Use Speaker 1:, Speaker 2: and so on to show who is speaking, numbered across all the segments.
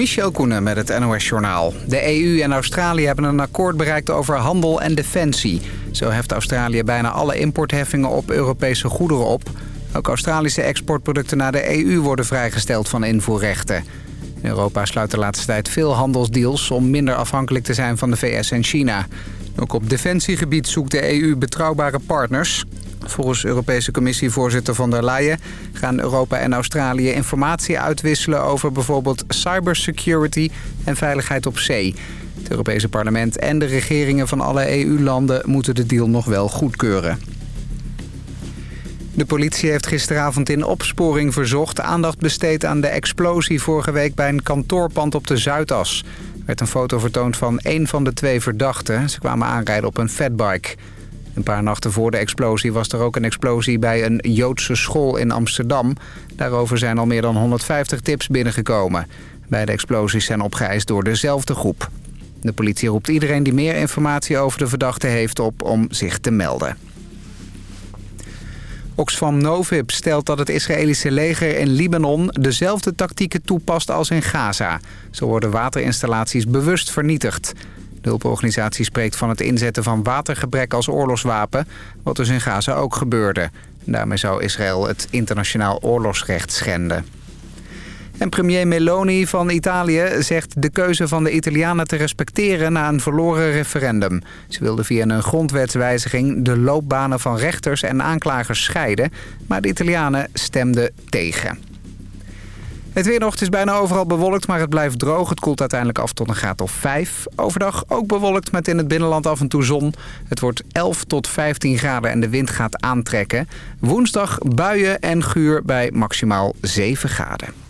Speaker 1: Michel Koenen met het NOS-journaal. De EU en Australië hebben een akkoord bereikt over handel en defensie. Zo heft Australië bijna alle importheffingen op Europese goederen op. Ook Australische exportproducten naar de EU worden vrijgesteld van invoerrechten. Europa sluit de laatste tijd veel handelsdeals om minder afhankelijk te zijn van de VS en China. Ook op defensiegebied zoekt de EU betrouwbare partners. Volgens Europese Commissievoorzitter van der Leyen gaan Europa en Australië informatie uitwisselen over bijvoorbeeld cybersecurity en veiligheid op zee. Het Europese parlement en de regeringen van alle EU-landen moeten de deal nog wel goedkeuren. De politie heeft gisteravond in opsporing verzocht aandacht besteed aan de explosie vorige week bij een kantoorpand op de Zuidas. Er werd een foto vertoond van één van de twee verdachten. Ze kwamen aanrijden op een fatbike. Een paar nachten voor de explosie was er ook een explosie bij een Joodse school in Amsterdam. Daarover zijn al meer dan 150 tips binnengekomen. Beide explosies zijn opgeëist door dezelfde groep. De politie roept iedereen die meer informatie over de verdachte heeft op om zich te melden. Oxfam Novib stelt dat het Israëlische leger in Libanon dezelfde tactieken toepast als in Gaza. Zo worden waterinstallaties bewust vernietigd. De hulporganisatie spreekt van het inzetten van watergebrek als oorlogswapen... wat dus in Gaza ook gebeurde. Daarmee zou Israël het internationaal oorlogsrecht schenden. Premier Meloni van Italië zegt de keuze van de Italianen te respecteren na een verloren referendum. Ze wilde via een grondwetswijziging de loopbanen van rechters en aanklagers scheiden, maar de Italianen stemden tegen. Het weer nog, is bijna overal bewolkt, maar het blijft droog. Het koelt uiteindelijk af tot een graad of 5. Overdag ook bewolkt met in het binnenland af en toe zon. Het wordt 11 tot 15 graden en de wind gaat aantrekken. Woensdag buien en guur bij maximaal 7 graden.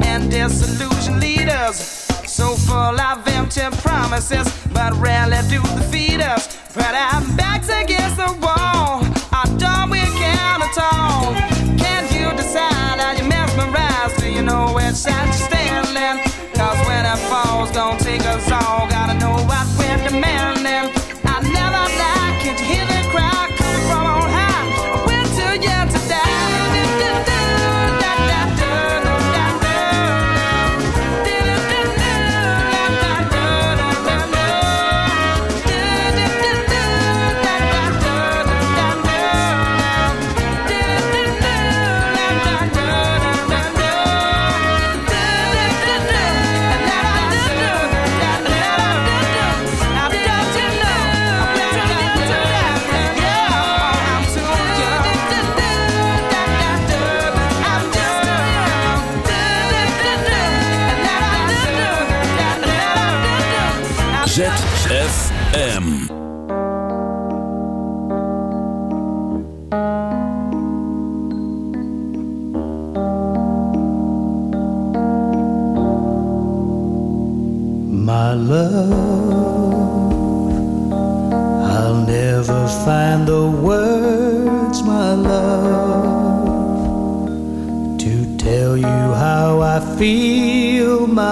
Speaker 2: and disillusioned leaders. So full of empty promises, but rarely do the feed us. But I'm backed against the wall, I don't we can at all. Can't you decide? Are you mesmerized? Do you know which side to
Speaker 3: stay?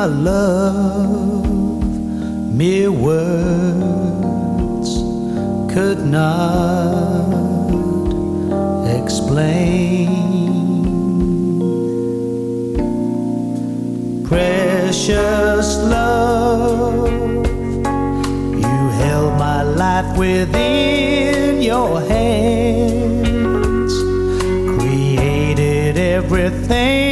Speaker 4: my love, mere words could not explain. Precious love, you held my life within your hands, created everything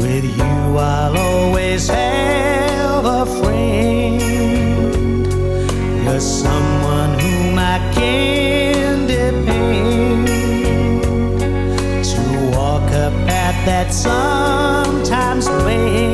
Speaker 4: With you, I'll always have a friend. You're someone whom I can depend to walk a path that sometimes
Speaker 5: may.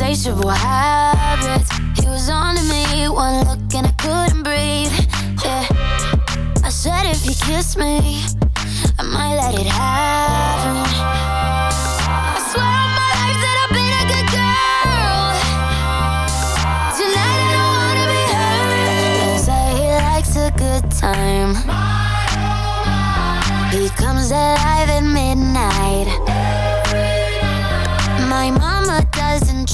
Speaker 5: Insatiable habits. He was on to me, one look and I couldn't breathe. Yeah. I said if he kissed me, I might let it happen. I swear on my life that I've been a good girl. Tonight I don't wanna be hurt. They say he likes a good time. He comes alive at midnight.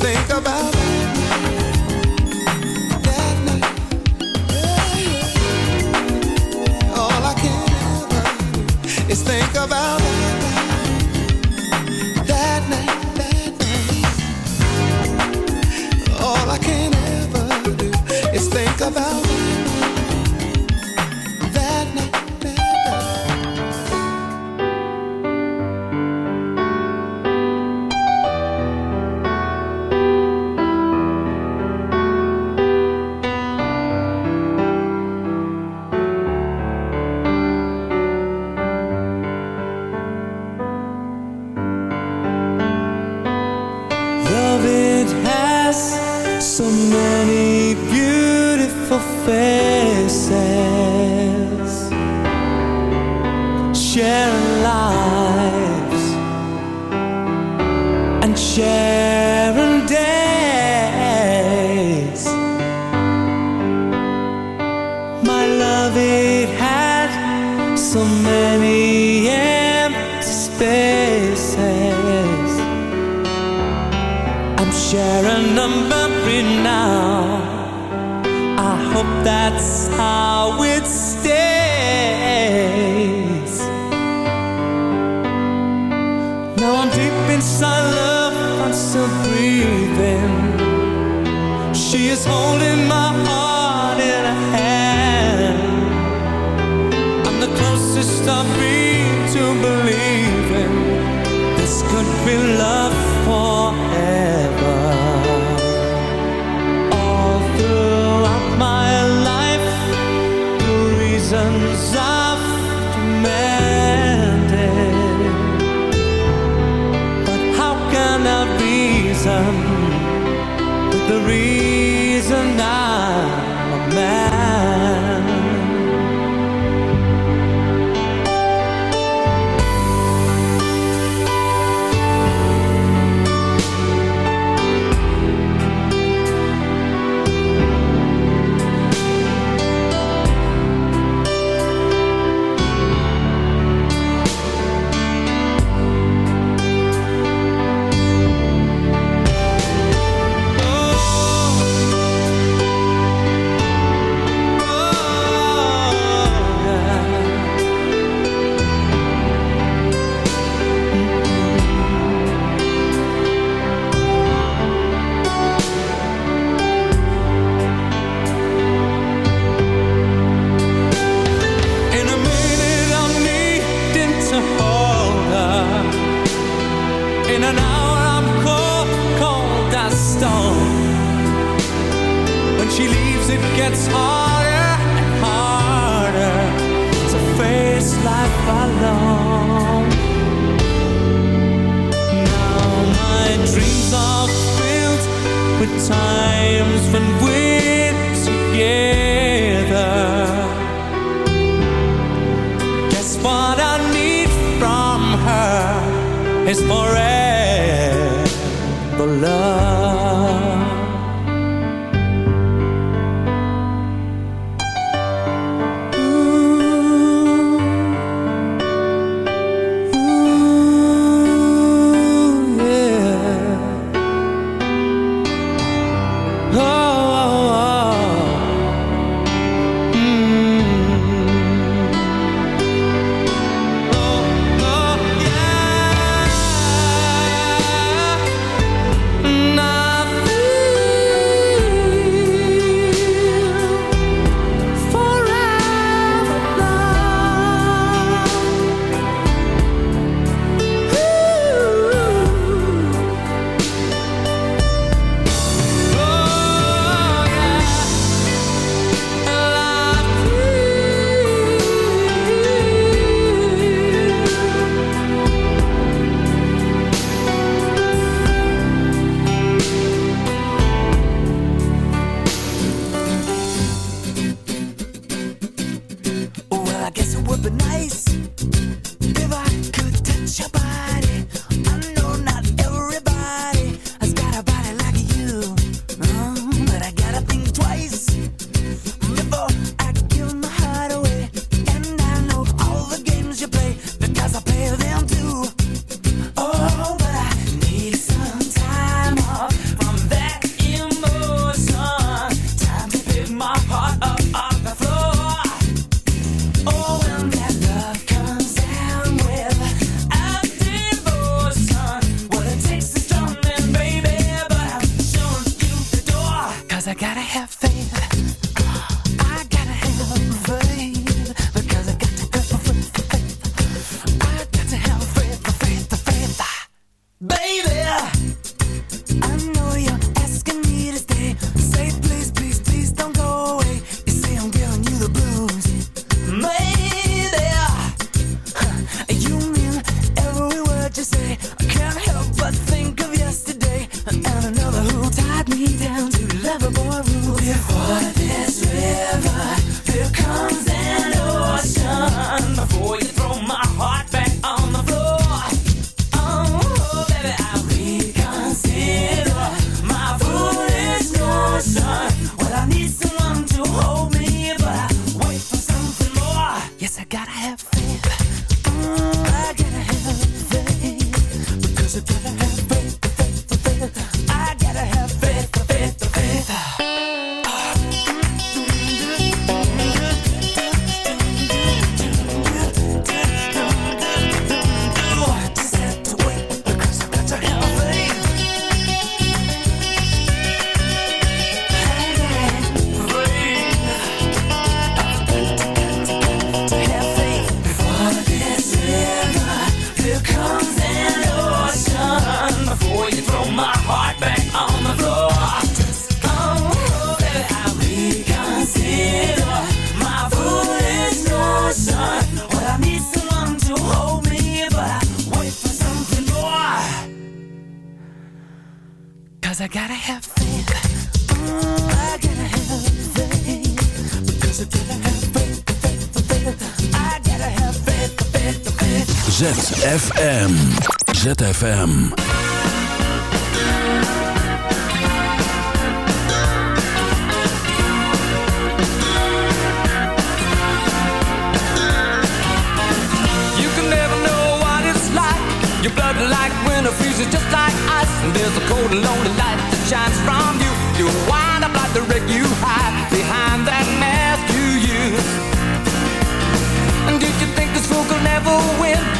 Speaker 6: Think about
Speaker 3: ZFM. ZFM.
Speaker 2: like winter freezes just like ice And there's a cold and lonely light that shines from you You wind up like the wreck you hide behind that mask you use And did you think this fool could never win?